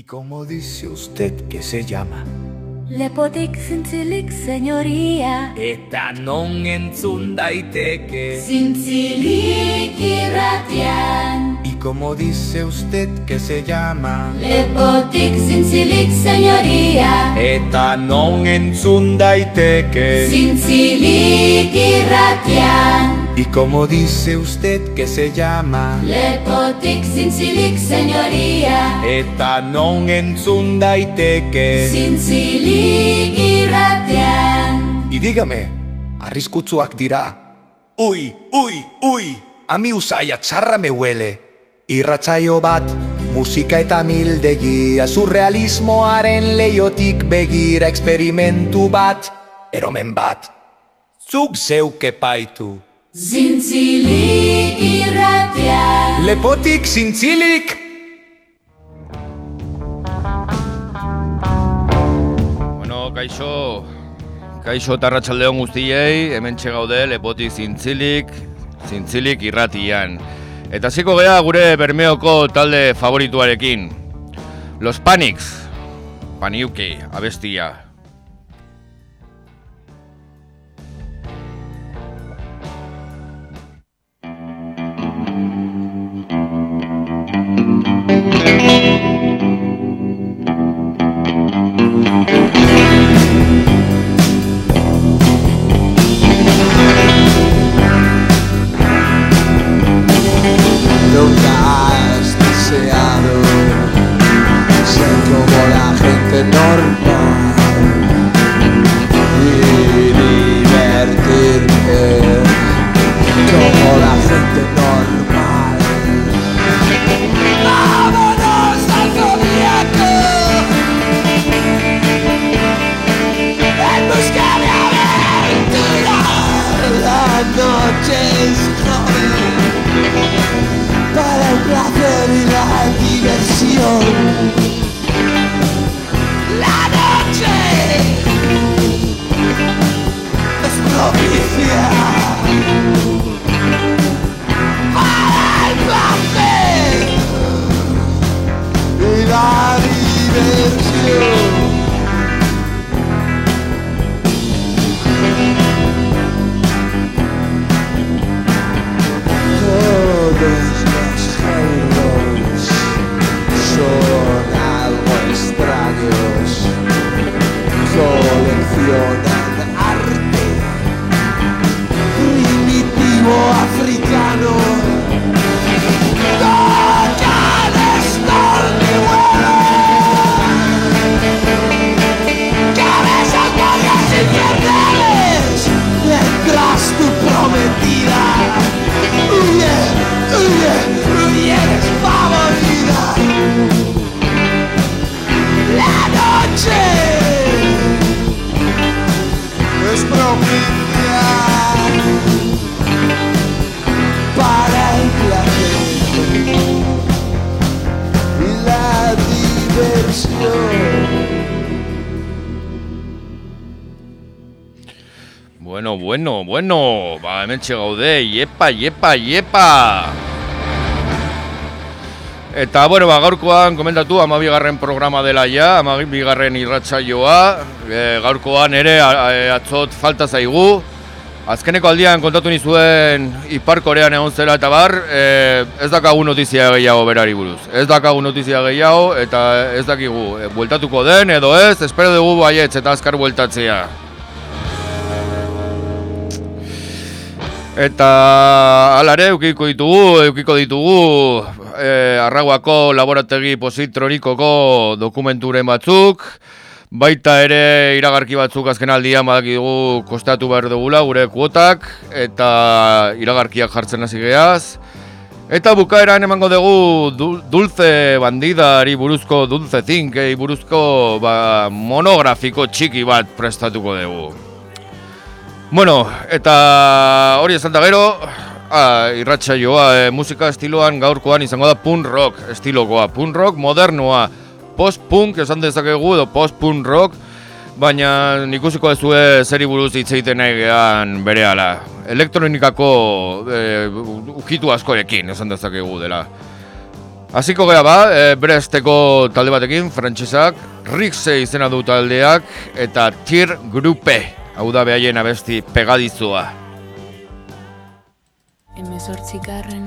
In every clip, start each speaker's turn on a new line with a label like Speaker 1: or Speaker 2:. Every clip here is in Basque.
Speaker 1: ¿Y cómo dice usted que se llama?
Speaker 2: Lepotik zintzilik, señoría.
Speaker 1: Eta non entzun daiteke.
Speaker 2: Zintzilik irratian
Speaker 1: ¿Y cómo dice usted que se llama?
Speaker 2: Lepotik zintzilik, señoría.
Speaker 1: Eta non entzun daiteke.
Speaker 2: Zintzilik irratian
Speaker 1: ¿Y cómo dice usted que se llama?
Speaker 2: Lepotik zintzilik, señoría.
Speaker 1: Eta non entzun daiteke
Speaker 2: Zintzilik irratian
Speaker 1: Y dígame, arriskutsuak dira Ui, ui, ui, ami usaia txarra me huele. Irratzaio bat, musika eta mildegia Surrealismoaren leiotik begira Experimentu bat, eromen bat. Zuk zeuke paitu
Speaker 2: Zintzilik irratian
Speaker 1: Lepotik zintzilik
Speaker 3: Bueno, kaixo, kaixo eta arratsaldeon guztiei, hemen gaude lepotik zintzilik, zintzilik irratian. Eta hasiko gea gure bermeoko talde favorituarekin. Los Panics, Paniuki, abestia.
Speaker 4: Normal
Speaker 3: Bueno, bueno, ba, hemen gaude, iepa, iepa, iepa! Eta, bueno, ba, gaurkoan komentatu amabigarren programa dela ja, amabigarren irratsaioa, e, gaurkoan ere atzot falta zaigu. Azkeneko aldian kontatu nizuen Ipar Korean egon zela eta bar, e, ez dakagu notizia gehiago berari buruz. Ez dakagu notizia gehiago eta ez dakigu, e, bueltatuko den edo ez, espero dugu baietz eta azkar bueltatzea. Eta alare eukiko ditugu, eukiko ditugu e, Arraguako laborategi positronikoko dokumenturen batzuk. Baita ere iragarki batzuk azken aldian badakigu kostatu behar dugula gure kuotak Eta iragarkiak jartzen hasi geaz. Eta bukaeran emango dugu dul- dulce bandidari buruzko, dulce thinkei buruzko ba, monografiko txiki bat prestatuko dugu Bueno, eta hori esan da gero, ah, irratsaioa e, musika estiloan gaurkoan izango da punk rock estilokoa. Punk rock modernoa, post-punk esan dezakegu edo post-punk rock, baina ikusiko dezue zeri buruz hitz egiten nahi gehan berehala. Elektronikako e, ukitu askorekin esan dezakegu dela. Hasiko gea ba, e, berezteko talde batekin, frantsesak, Rixe izena du taldeak, eta Tier Grupe, hau da behaien abesti pegadizua.
Speaker 5: Hemezortzikarren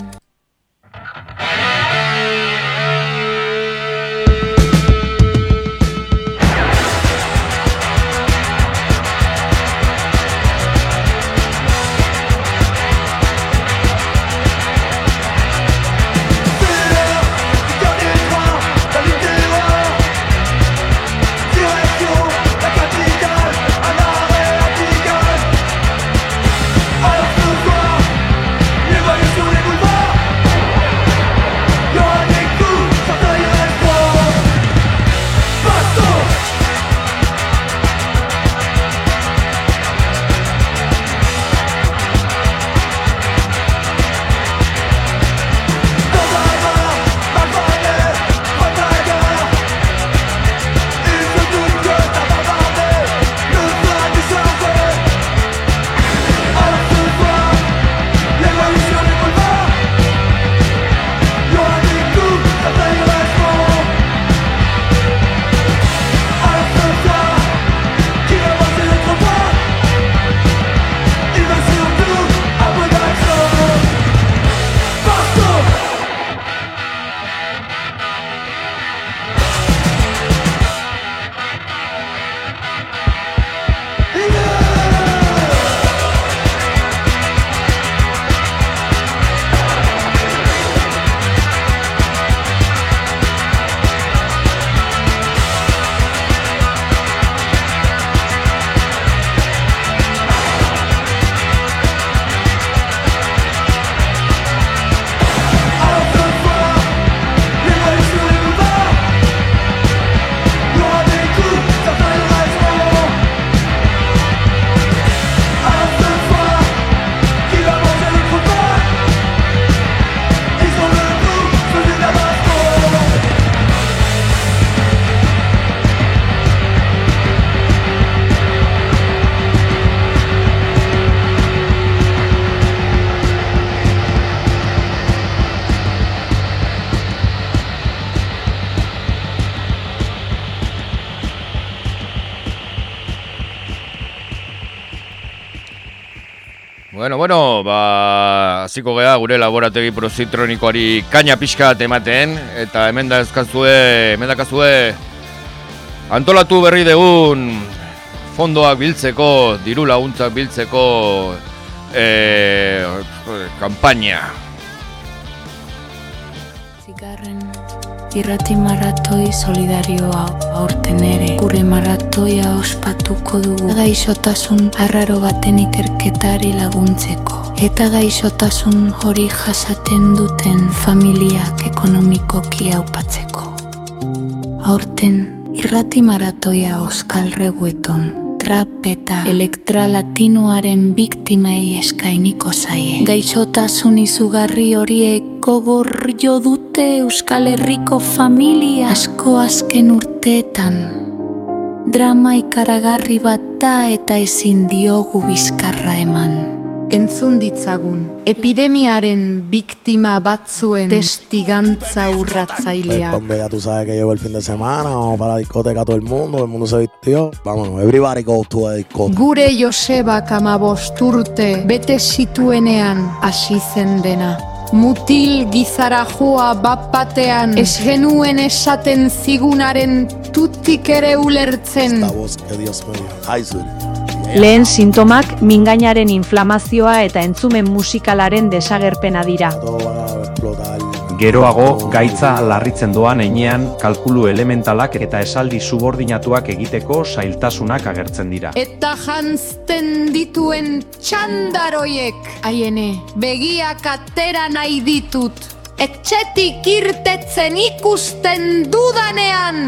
Speaker 3: Bueno, ba, hasiko gea gure laborategi prozitronikoari kaina pixka ematen, eta hemen da ezkazue, hemen dakazue, antolatu berri degun fondoak biltzeko, diru laguntzak biltzeko e, kampaina.
Speaker 5: Irrati maratoi solidarioa aurten ere. Gure maratoia ospatuko dugu. Gaixotasun arraro baten ikerketari laguntzeko. Eta gaixotasun hori jasaten duten familiak ekonomikoki aupatzeko. Aurten irrati maratoia Oskal Regueton trap eta elektra latinoaren biktimei eskainiko zaie. Gaixotasun izugarri horiek gogor jo dute Euskal Herriko familia asko azken urteetan. Drama ikaragarri bat da eta ezin diogu bizkarra eman. Entzun ditzagun, epidemiaren biktima batzuen testigantza urratzailea.
Speaker 6: Pues, tú sabes que llegó el fin de semana, vamos para la discoteca todo el mundo, el mundo se vistió. Vámonos, everybody goes to a discoteca.
Speaker 5: Gure Josebak amabost urte bete zituenean hasi zen dena. Mutil gizara joa bat batean ez genuen esaten zigunaren tutik ere ulertzen.
Speaker 6: Esta voz que Dios me dio.
Speaker 7: Lehen sintomak mingainaren inflamazioa eta entzumen musikalaren desagerpena dira.
Speaker 8: Geroago, gaitza larritzen doan einean, kalkulu elementalak eta esaldi subordinatuak egiteko zailtasunak agertzen dira.
Speaker 5: Eta jantzten dituen txandaroiek Aiene, begiak atera nahi ditut Etxetik irtetzen ikusten dudanean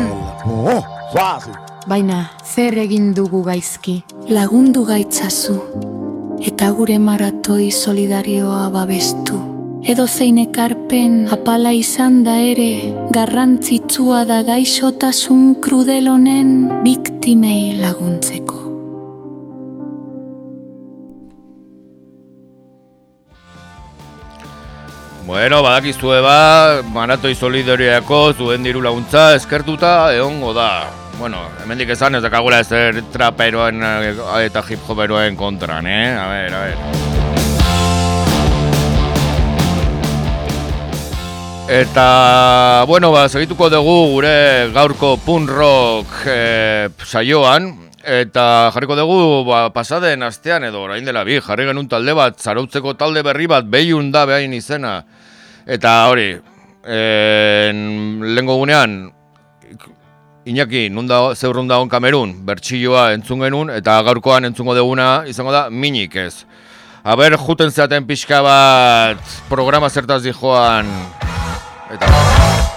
Speaker 6: Oh.
Speaker 5: Baina, zer egin dugu gaizki? Lagundu gaitzazu Eta gure maratoi solidarioa babestu Edo zein ekarpen apala izan da ere Garrantzitsua da gaixotasun krudel honen biktimei laguntzeko
Speaker 3: Bueno, badakizue ba, maratoi solidariako zuen diru laguntza eskertuta egongo da. Bueno, hemendik esan ez dakagula ezer traperoen eh, eta hip hoperoen kontran, eh? A ver, a ver. Eta, bueno, ba, segituko dugu gure gaurko punk rock eh, saioan, Eta jarriko dugu ba, pasaden astean edo orain dela bi, jarri genuen talde bat, zarautzeko talde berri bat, behiun da behain izena. Eta hori, en, lehenko gunean, Iñaki, nunda zeurrun da kamerun, bertxilloa entzun genuen, eta gaurkoan entzungo duguna izango da minik ez. Aber, juten zeaten pixka bat programa zertaz di joan. Eta...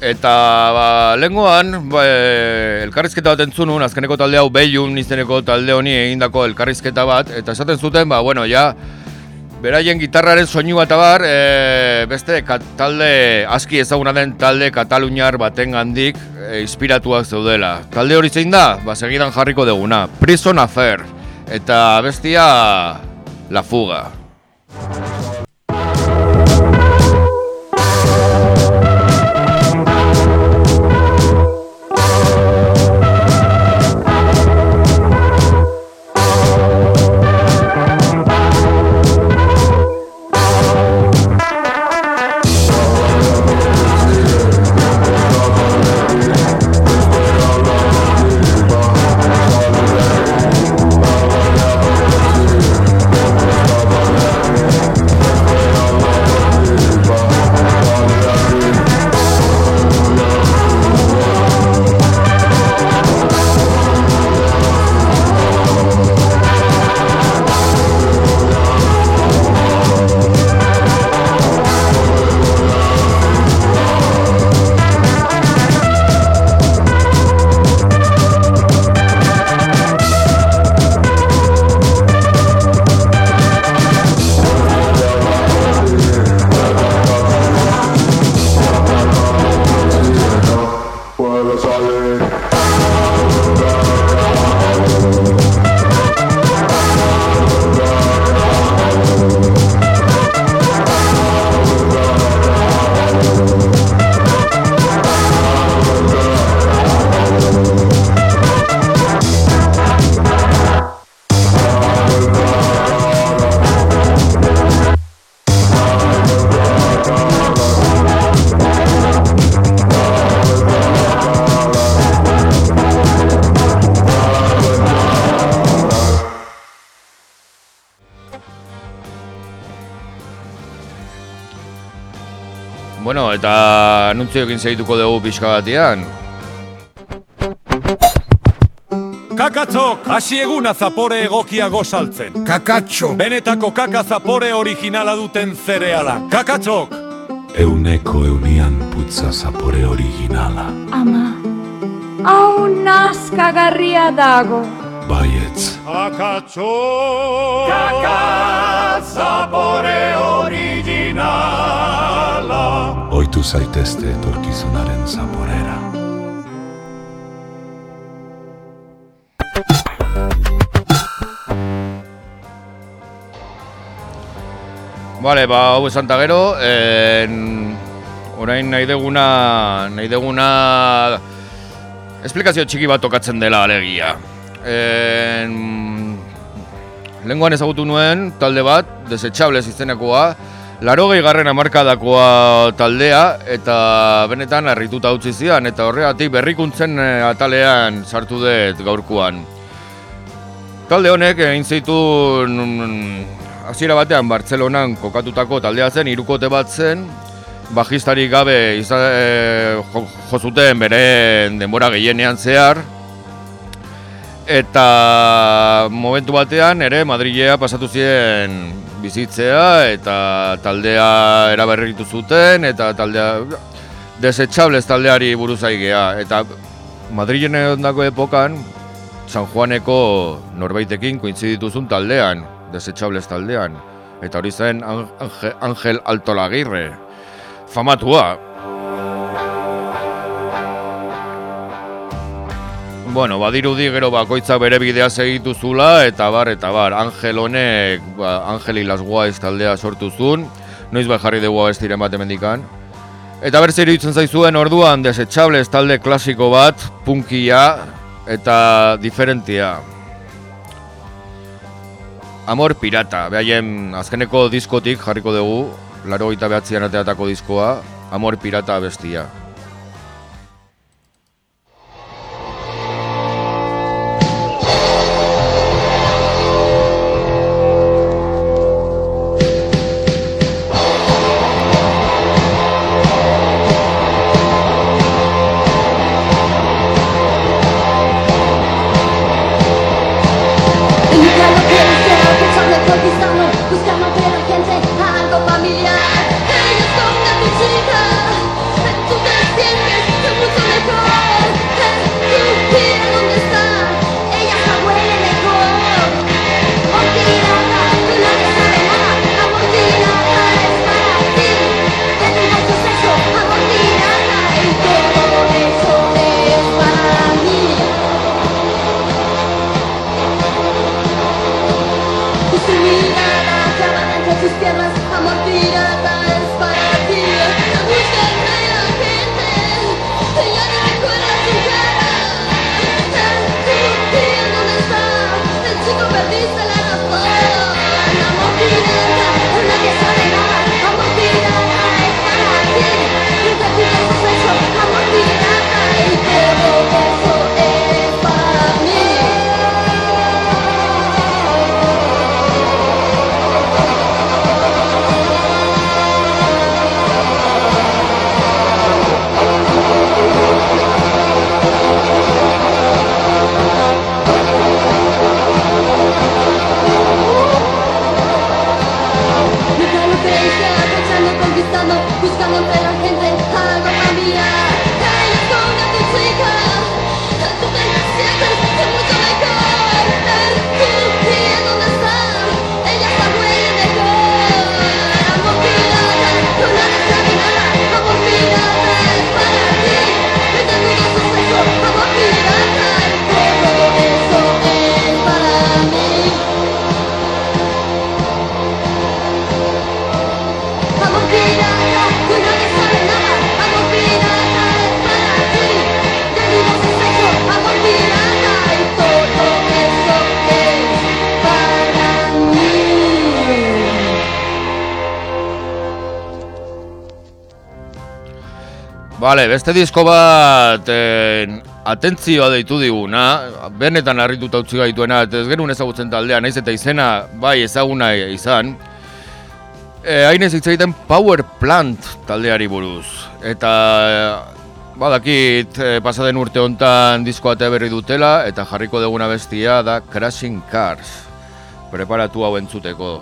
Speaker 3: Eta ba, lengoan, ba, elkarrizketa bat entzunun, azkeneko talde hau behiun izeneko talde honi egindako elkarrizketa bat, eta esaten zuten, ba, bueno, ja, beraien gitarraren soinu bat abar, e, beste talde aski ezaguna den talde kataluniar baten gandik e, inspiratuak zeudela. Talde hori zein da, ba, segidan jarriko deguna, Prison Affair, eta bestia La Fuga. Anuntzio egin segituko dugu pixka batian.
Speaker 9: Kakatzok, hasi eguna zapore egokia gozaltzen.
Speaker 1: Kakatxo!
Speaker 9: Benetako kaka zapore originala duten zereala. Kakatzok!
Speaker 10: Euneko eunian putza zapore originala.
Speaker 7: Ama, hau nazkagarria dago.
Speaker 10: Baietz,
Speaker 9: Kakatzok! Kaka zapore originala.
Speaker 10: Oitu zaitezte etorkizunaren zaporera.
Speaker 3: Vale, ba, hau esan gero, en, orain nahi deguna, nahi deguna esplikazio txiki bat tokatzen dela alegia. En, lenguan ezagutu nuen talde bat, desechable izenekoa, laro garren amarkadakoa taldea, eta benetan harrituta utzi zidan, eta horregatik berrikuntzen eh, atalean sartu dut gaurkoan. Talde honek egin zitu hasiera batean Bartzelonan kokatutako taldea zen, hirukote bat zen, bajistari gabe iza, e, jo, jo zuten beren denbora gehienean zehar, eta momentu batean ere Madrilea pasatu ziren bizitzea eta taldea eraberritu zuten eta taldea desechables taldeari buruz aigea eta Madrilen ondako epokan San Juaneko norbaitekin kointzidituzun taldean, desechables taldean. Eta hori zen Ange- Angel Altolagirre, famatua. Bueno, badirudi gero bakoitzak bere bidea segitu zula eta bar eta bar Angel honek ba, Angel y las Guays taldea sortu zuen. Noiz bai jarri dugu ez diren bat emendikan. Eta berzer iruditzen zaizuen orduan desechables talde klasiko bat, punkia eta diferentia. Amor Pirata, behaien azkeneko diskotik jarriko dugu, laro gita behatzean ateatako diskoa, Amor Pirata bestia. Bale, beste disko bat en, atentzioa deitu diguna, benetan harrituta utzi gaituena, ez genuen ezagutzen taldea, naiz eta izena bai ezaguna izan.
Speaker 11: E, hain ez egiten Power Plant taldeari buruz. Eta e, badakit e, pasaden urte hontan diskoa berri dutela eta jarriko duguna bestia da Crashing Cars. Preparatu hau entzuteko.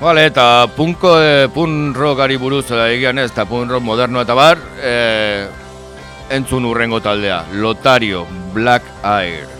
Speaker 11: Vale, eta punko, e, pun rockari buruz da egian ez, eta pun rock moderno eta bar, e, entzun urrengo taldea, Lotario, Black Air.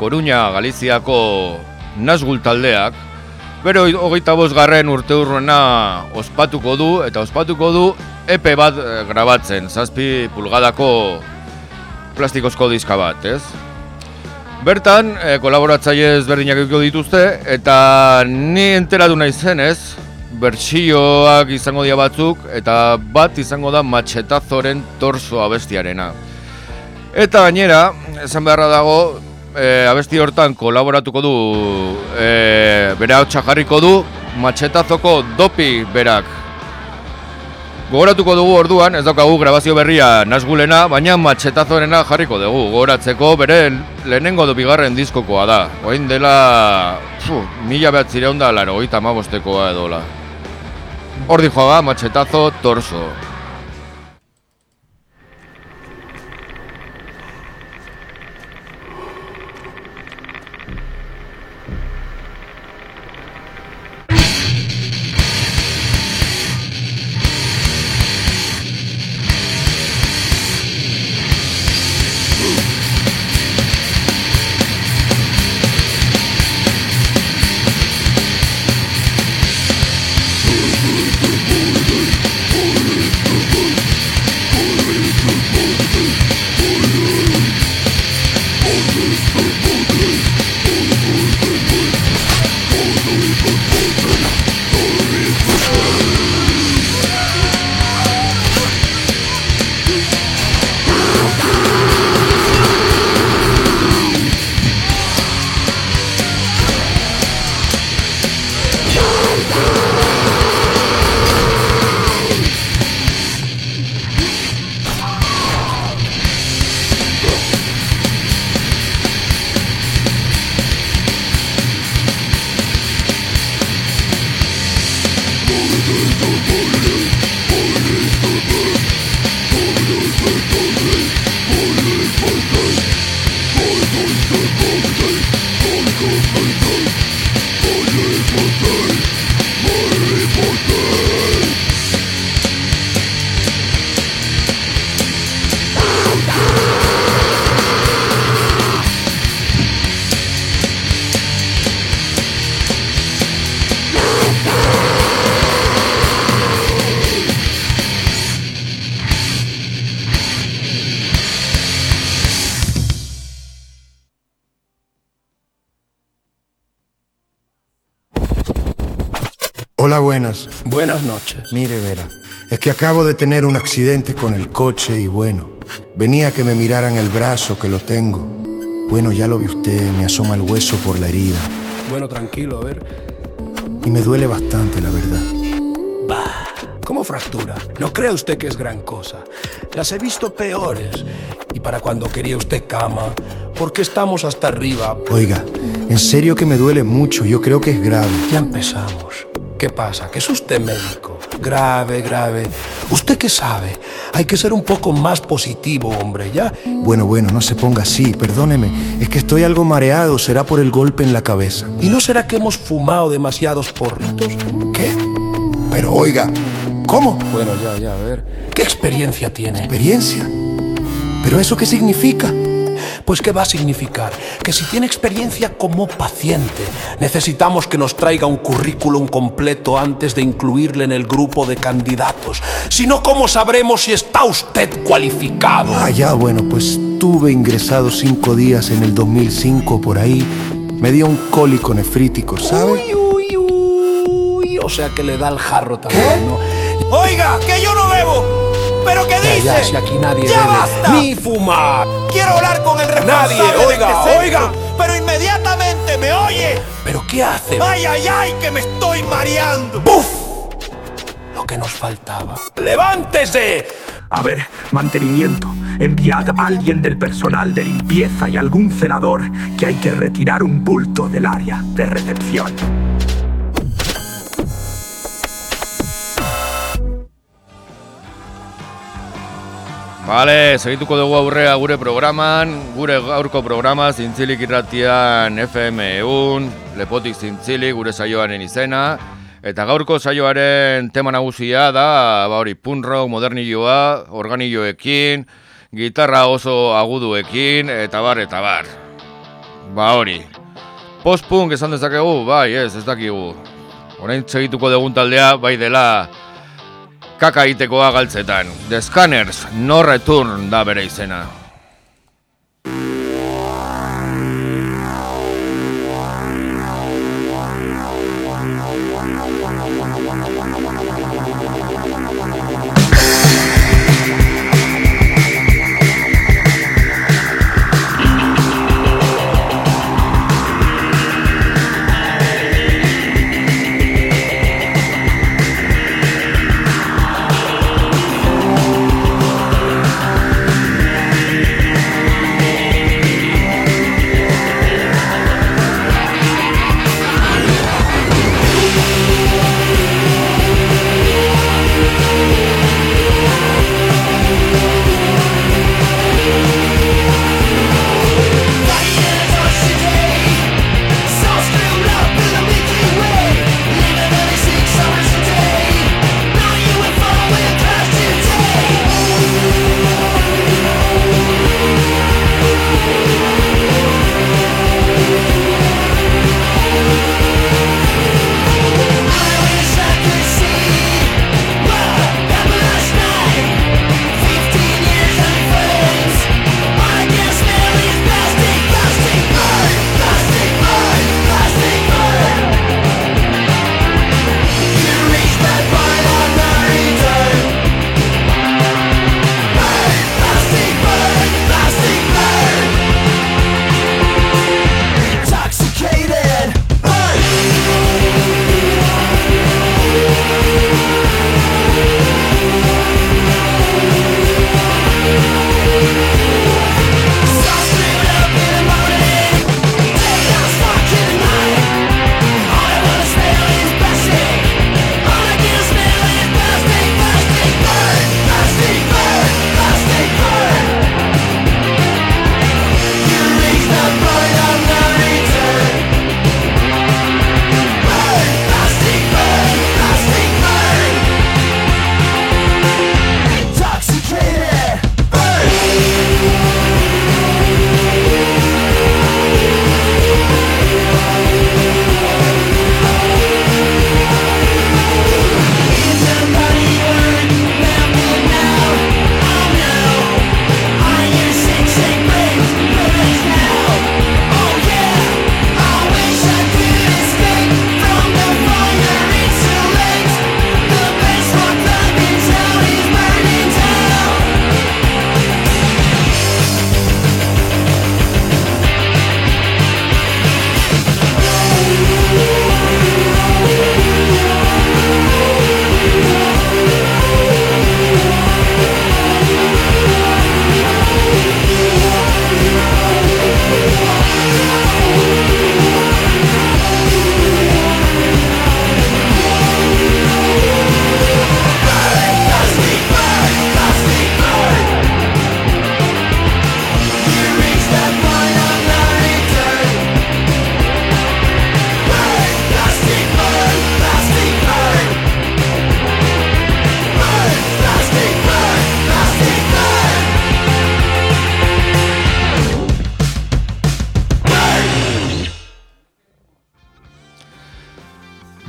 Speaker 3: A Coruña, Galiziako Nazgul taldeak, bero hogeita garren urte urruena ospatuko du, eta ospatuko du EP bat eh, grabatzen, zazpi pulgadako plastikozko diska bat, ez? Bertan, e, kolaboratzaile ezberdinak egiko dituzte, eta ni enteratu nahi zenez, bertsioak izango dira batzuk, eta bat izango da matxetazoren torso abestiarena. Eta gainera, esan beharra dago, e, abesti hortan kolaboratuko du, e, bere hau jarriko du, matxetazoko dopi berak Gogoratuko dugu orduan, ez daukagu grabazio berria nasgulena, baina matxetazorena jarriko dugu. Gogoratzeko bere lehenengo du bigarren diskokoa da. Oin dela, fu, mila behat zireun da, laro, oita amabostekoa edola. Hordi joa, matxetazo, torso.
Speaker 12: Que acabo de tener un accidente con el coche y bueno, venía que me miraran el brazo que lo tengo. Bueno, ya lo vi usted, me asoma el hueso por la herida.
Speaker 13: Bueno, tranquilo, a ver.
Speaker 12: Y me duele bastante, la verdad.
Speaker 13: Bah, ¿cómo fractura? No cree usted que es gran cosa. Las he visto peores. Y para cuando quería usted cama, ¿por qué estamos hasta arriba?
Speaker 12: Oiga, en serio que me duele mucho, yo creo que es grave.
Speaker 13: Ya empezamos. ¿Qué pasa? ¿Que es usted médico? Grave, grave. ¿Usted qué sabe? Hay que ser un poco más positivo, hombre, ¿ya?
Speaker 12: Bueno, bueno, no se ponga así, perdóneme. Es que estoy algo mareado, será por el golpe en la cabeza.
Speaker 13: ¿Y no será que hemos fumado demasiados porritos? ¿Qué?
Speaker 12: Pero oiga, ¿cómo?
Speaker 13: Bueno, ya, ya, a ver. ¿Qué experiencia tiene?
Speaker 12: ¿Experiencia? ¿Pero eso qué significa?
Speaker 13: Pues ¿qué va a significar? Que si tiene experiencia como paciente, necesitamos que nos traiga un currículum completo antes de incluirle en el grupo de candidatos. Si no, ¿cómo sabremos si está usted cualificado?
Speaker 12: Ah, ya, bueno, pues tuve ingresado cinco días en el 2005 por ahí. Me dio un cólico nefrítico, ¿sabe?
Speaker 13: Uy, uy, uy. O sea que le da el jarro también, ¿no?
Speaker 14: Oiga, que yo no bebo. ¿Pero qué dice?
Speaker 13: Ya, aquí nadie
Speaker 14: ¡Ya basta!
Speaker 13: ni fumar.
Speaker 14: Quiero hablar con el responsable
Speaker 13: Nadie,
Speaker 14: de
Speaker 13: oiga,
Speaker 14: este centro,
Speaker 13: oiga.
Speaker 14: Pero inmediatamente, ¿me oye?
Speaker 13: ¿Pero qué hace?
Speaker 14: ¡Ay, ay, ay, que me estoy mareando!
Speaker 13: ¡Buf! Lo que nos faltaba. ¡Levántese!
Speaker 15: A ver, mantenimiento. Enviad a alguien del personal de limpieza y algún cenador que hay que retirar un bulto del área de recepción.
Speaker 3: Vale, segituko dugu aurrea gure programan, gure gaurko programa zintzilik irratian FM eun, lepotik zintzilik gure saioaren izena, eta gaurko saioaren tema nagusia da, ba hori, punk rock, modernilloa, organilloekin, gitarra oso aguduekin, eta bar, eta bar. Ba hori. Postpunk esan dezakegu, bai, ez, ez dakigu. Horain segituko dugun taldea, bai dela kaka egitekoa galtzetan. The Scanners, no return da bere izena.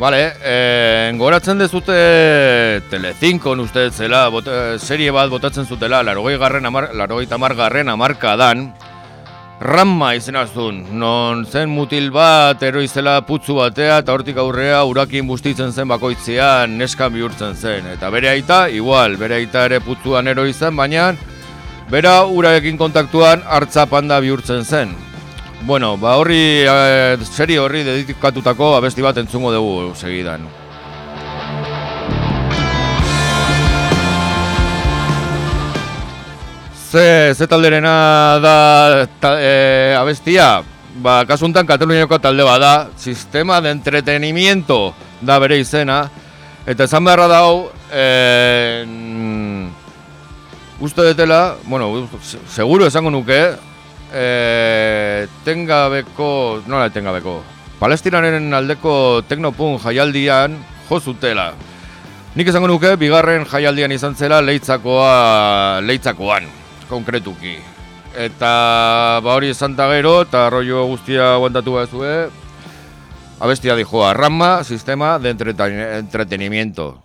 Speaker 3: Vale, eh, goratzen dezute Telecinco uste zela, bota, serie bat botatzen zutela, larogei garren amar, larogei tamar garren amarkadan, Ramma izena zuen, non zen mutil bat eroizela putzu batea eta hortik aurrea urakin bustitzen zen bakoitzean neskan bihurtzen zen. Eta bere aita, igual, bere aita ere putzuan eroizen, baina bera uraekin kontaktuan hartza panda bihurtzen zen. Bueno, ba horri, e, serie horri dedikatutako abesti bat entzungo dugu segidan. Ze, ze talderena da ta, e, abestia? Ba, kasuntan Kataluniako talde bada, Sistema de Entretenimiento da bere izena, eta esan beharra dau, e, uste detela, bueno, seguro esango nuke, e, tengabeko, nola tengabeko, palestinaren aldeko teknopun jaialdian jo zutela. Nik esango nuke, bigarren jaialdian izan zela leitzakoa, leitzakoan. konkretuki. Eta ba hori esan gero, eta rollo guztia guantatu behar abestia dijo a Rama, sistema de entretenimiento.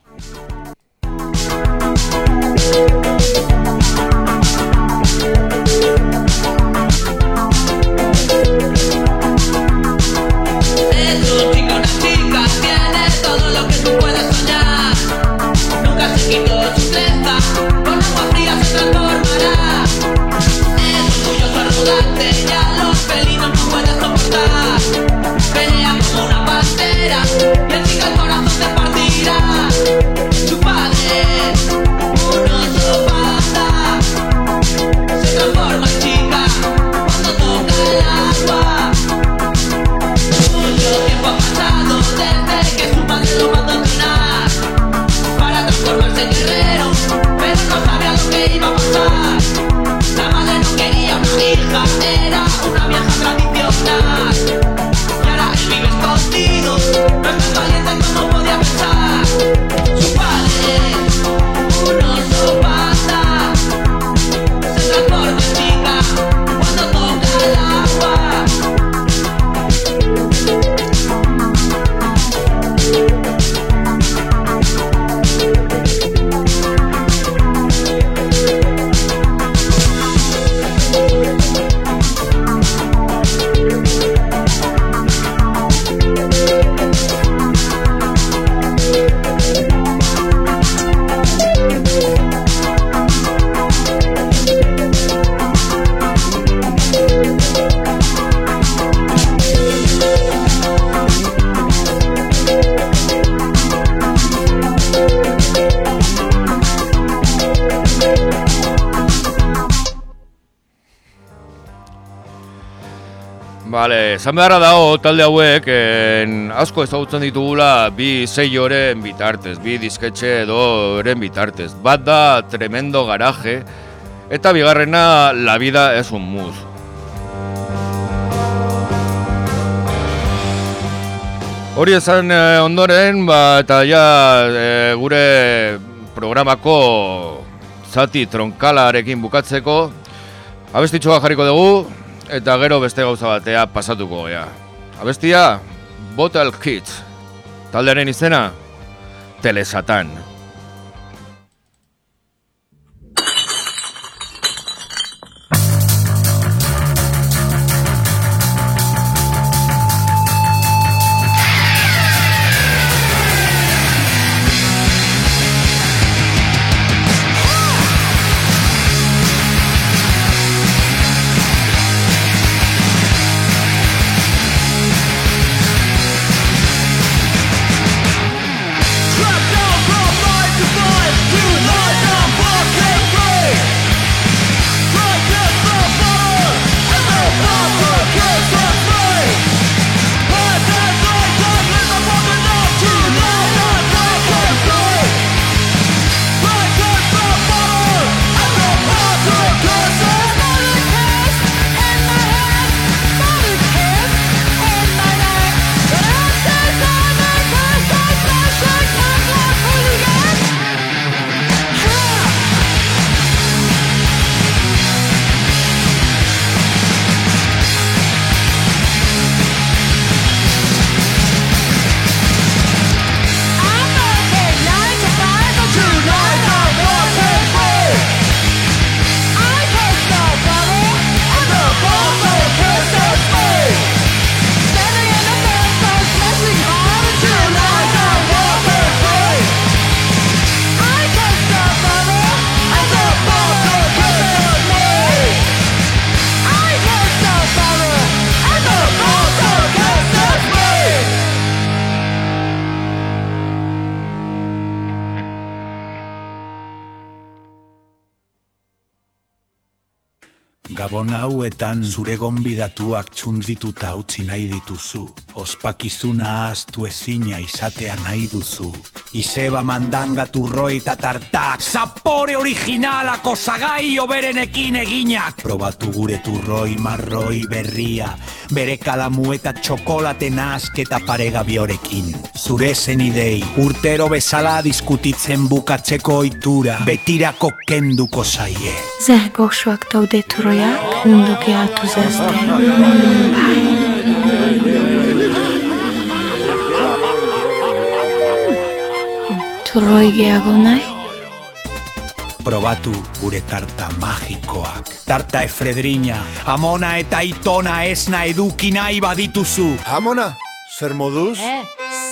Speaker 3: Esan beharra dago talde hauek en, asko ezagutzen ditugula bi seioren bitartez, bi disketxe edo eren bitartez. Bat da tremendo garaje eta bigarrena la vida es un mus. Hori esan eh, ondoren, ba, eta ja eh, gure programako zati tronkalarekin bukatzeko, abestitxoa jarriko dugu, eta gero beste gauza batea pasatuko gea. Abestia, Bottle Kids. Taldearen izena, Telesatan.
Speaker 16: Gabon hauetan zure gonbidatuak txundituta utzi nahi dituzu. Ospakizuna astu ezina izatea nahi duzu. Izeba mandanga turroi eta tartak. Zapore originalako zagai oberenekin eginak. Probatu gure turroi marroi berria. Bere kalamu eta txokolate nask eta paregabiorekin. Zure zen idei, urtero bezala diskutitzen bukatzeko ohitura. Betirako kenduko zaie.
Speaker 5: Zer goxoak daude turroiak, munduki hartu zazte. Turroi gehiago nahi?
Speaker 16: Probatu gure tarta magikoak. Tarta efredrina, amona eta itona esna eduki nahi badituzu.
Speaker 12: Amona, zer moduz?
Speaker 17: Eh,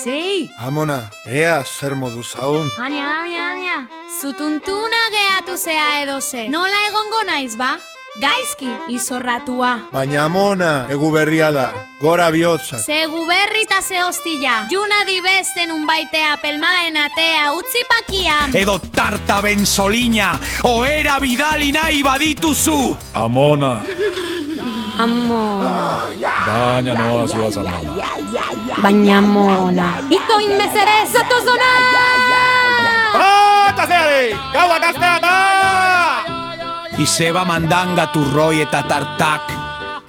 Speaker 17: zei!
Speaker 12: Amona, ea zer moduz haun.
Speaker 17: Ania, ania, ania. Zutuntuna gehatu zea edo ze. Nola egongo naiz, ba? Gaizki, izorratua.
Speaker 12: Baina amona, egu berria da, gora bihotzak.
Speaker 17: Zegu berri eta ze hostila. Juna dibesten unbaitea pelmaen atea utzi pakian.
Speaker 16: Edo tarta benzolina, oera bidali nahi badituzu.
Speaker 9: Amona,
Speaker 5: Amona,
Speaker 9: baina noa zuaz amona.
Speaker 5: baina mona.
Speaker 17: Ito inmezere, zatozona!
Speaker 14: Eta zeari, gaua gaztea da!
Speaker 16: Izeba mandanga turroi eta tartak,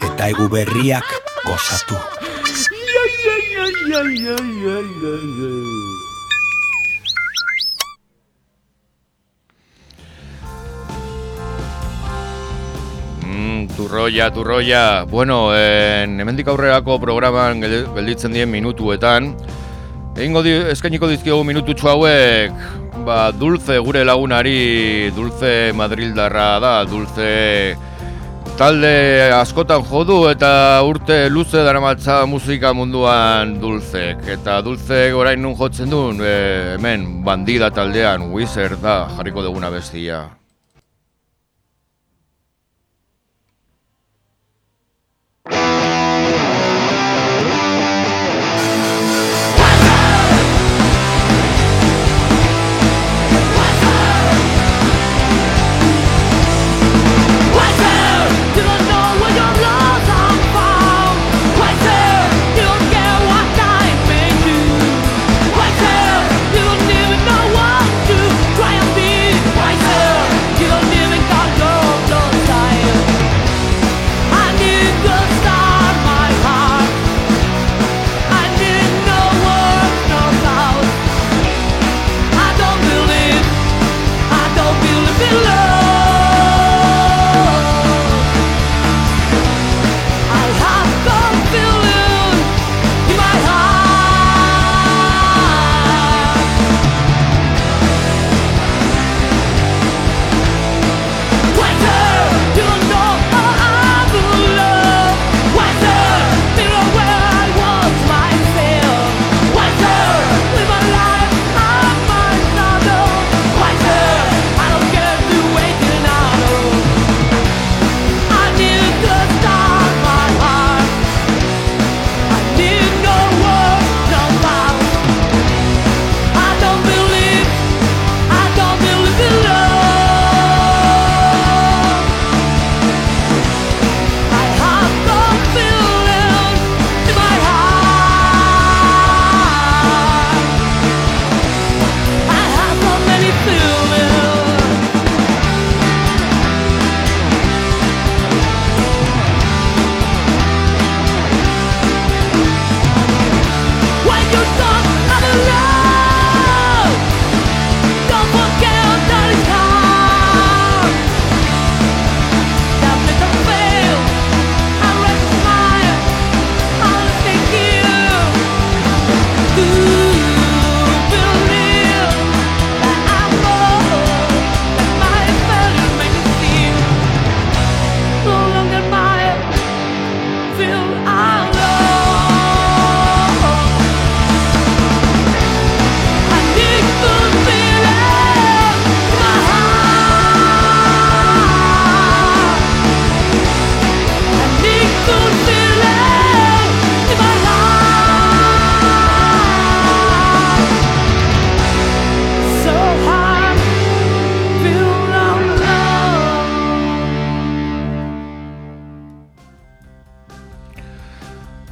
Speaker 16: eta egu berriak gozatu.
Speaker 3: Mm, turroia, turroia. Bueno, en, hemendik aurrerako programan gel- gelditzen dien minutuetan, egingo di, eskainiko dizkiogu minututxo hauek, ba, Dulce gure lagunari, Dulce Madrildarra da, Dulce talde askotan jodu eta urte luze daramatza musika munduan Dulcek. Eta Dulce orain nun jotzen duen, e, hemen, bandida taldean, Wizard da, jarriko duguna bestia.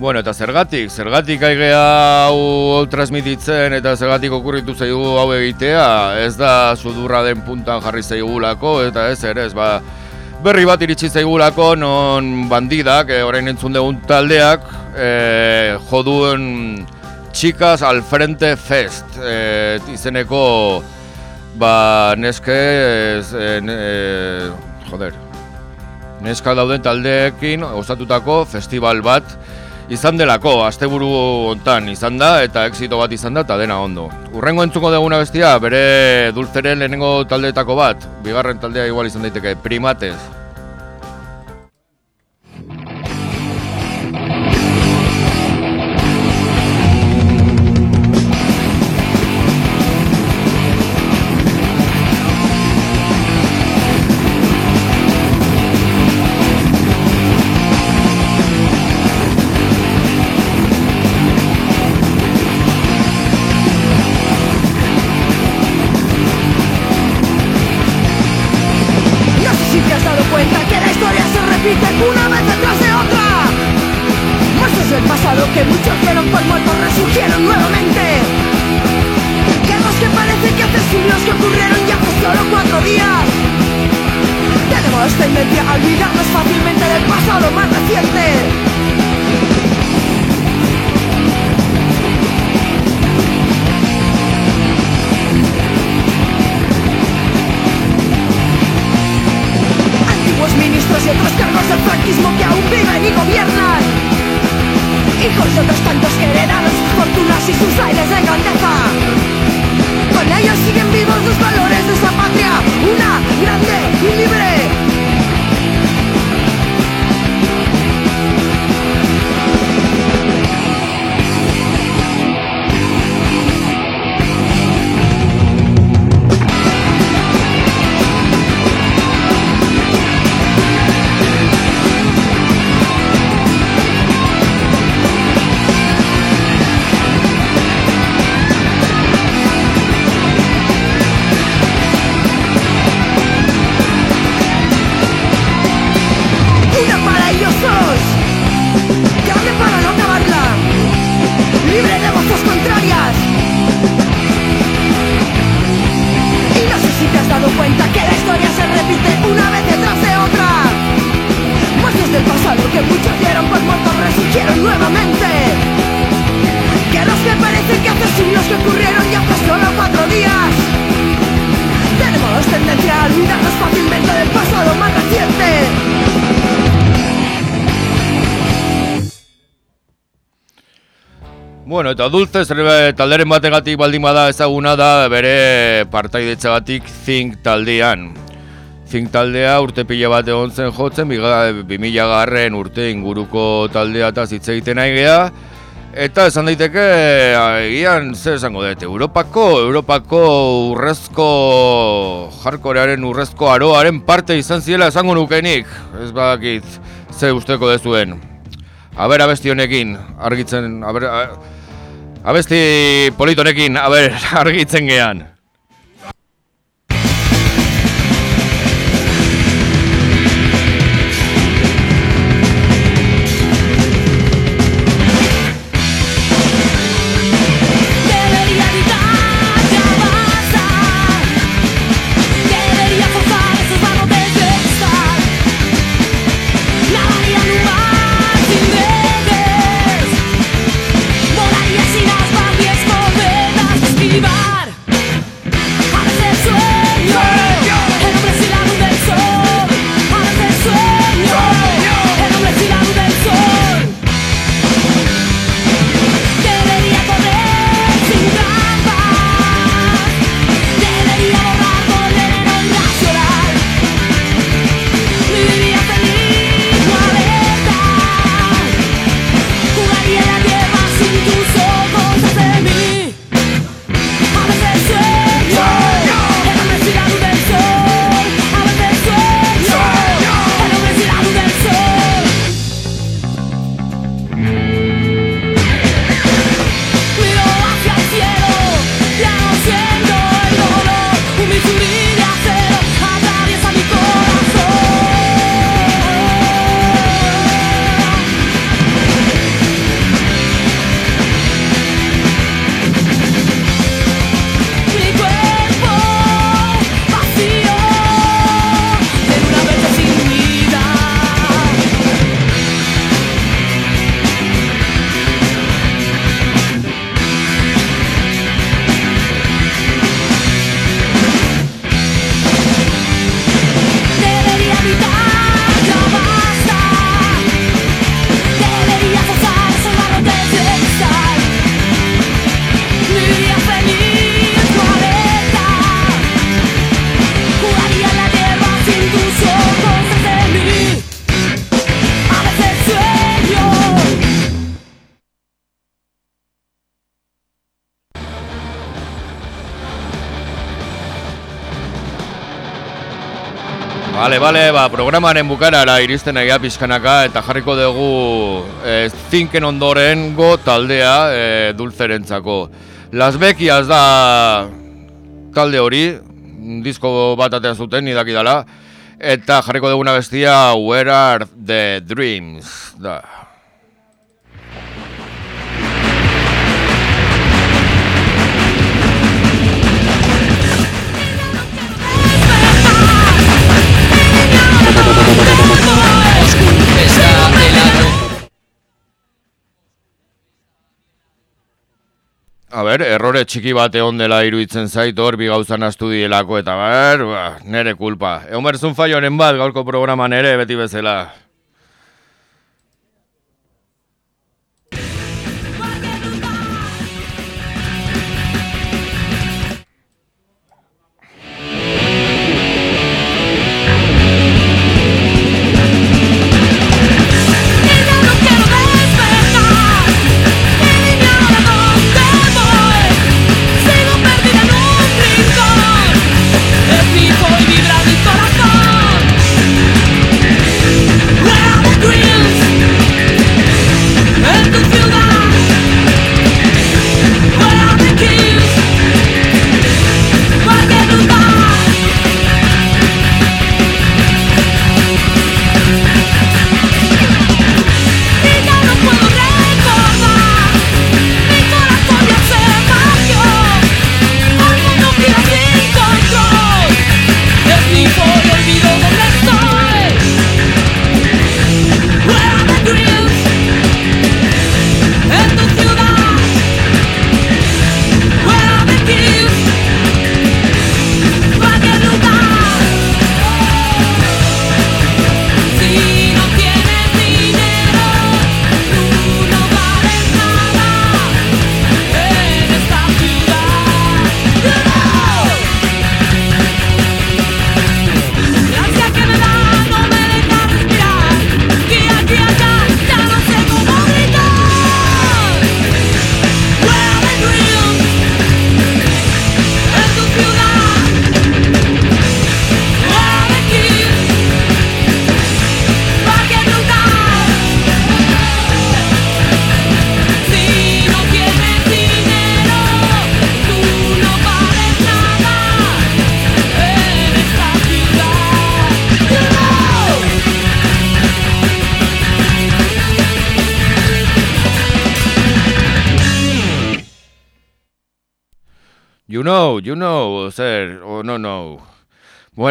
Speaker 3: Bueno, eta zergatik, zergatik aigea hau, transmititzen eta zergatik okurritu zaigu hau egitea, ez da sudurra den puntan jarri zaigulako, eta ez ere, ez ba, berri bat iritsi zaigulako non bandidak, e, orain entzun dugun taldeak, e, joduen Chicas al Frente Fest, e, izeneko, ba, neske, e, e, joder, neska dauden taldeekin osatutako festival bat izan delako, asteburu hontan izan da eta exito bat izan da eta dena ondo. Urrengo entzuko duguna bestia, bere dulzeren lehenengo taldeetako bat, bigarren taldea igual izan daiteke, primatez.
Speaker 18: Hijos de otros tantos que fortunas y sus aires de grandeza. Con ellos siguen vivos los valores de esa patria,
Speaker 3: eta dulce zerbe talderen bategatik baldin bada ezaguna da bere partaidetxagatik Think taldean. Think taldea urte pila bat egon zen jotzen, biga- 2000 garren urte inguruko taldea eta hitz egiten nahi geha. Eta esan daiteke, egian, zer esango dut, Europako, Europako urrezko, jarkorearen urrezko aroaren parte izan ziela esango nukenik. Ez badakit, ze usteko dezuen. Aber abesti honekin, argitzen, aber, a- abesti politonekin, aber, argitzen gean. Bale, bale, ba, programaren bukarara iristen egia pizkanaka eta jarriko dugu e, zinken ondoren go taldea e, dulzerentzako. Las Bekiaz da talde hori, disko bat atea zuten, idaki dala, eta jarriko duguna bestia Where Are The Dreams, da. A ber, errore txiki bat egon dela iruditzen zait hor bi gauzan astu dielako eta ber, ba, nere kulpa. Egon berzun faioren bat gaurko programan ere beti bezala.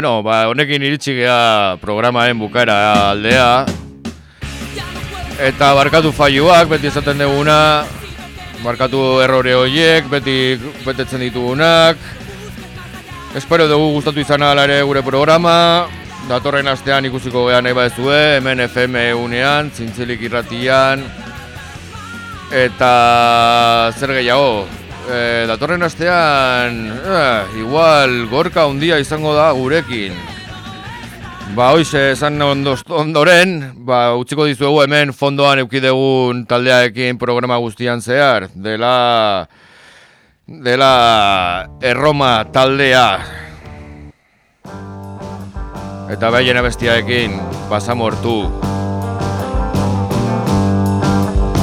Speaker 3: Bueno, ba, honekin iritsi gea programaren bukaera aldea. Eta barkatu faioak, beti esaten duguna, barkatu errore horiek, beti betetzen ditugunak. Espero dugu gustatu izan ala ere gure programa. Datorren astean ikusiko gehan nahi badezue, hemen FM unean, zintzilik irratian. Eta zer gehiago, e, datorren astean, eh, igual gorka handia izango da gurekin. Ba, hoize esan ondoz, ondoren, ba, utziko dizuegu hemen fondoan eukidegun taldeaekin programa guztian zehar, dela, dela erroma taldea. Eta behaien abestiaekin, basamortu.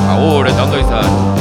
Speaker 3: Agur, eta ondo izan.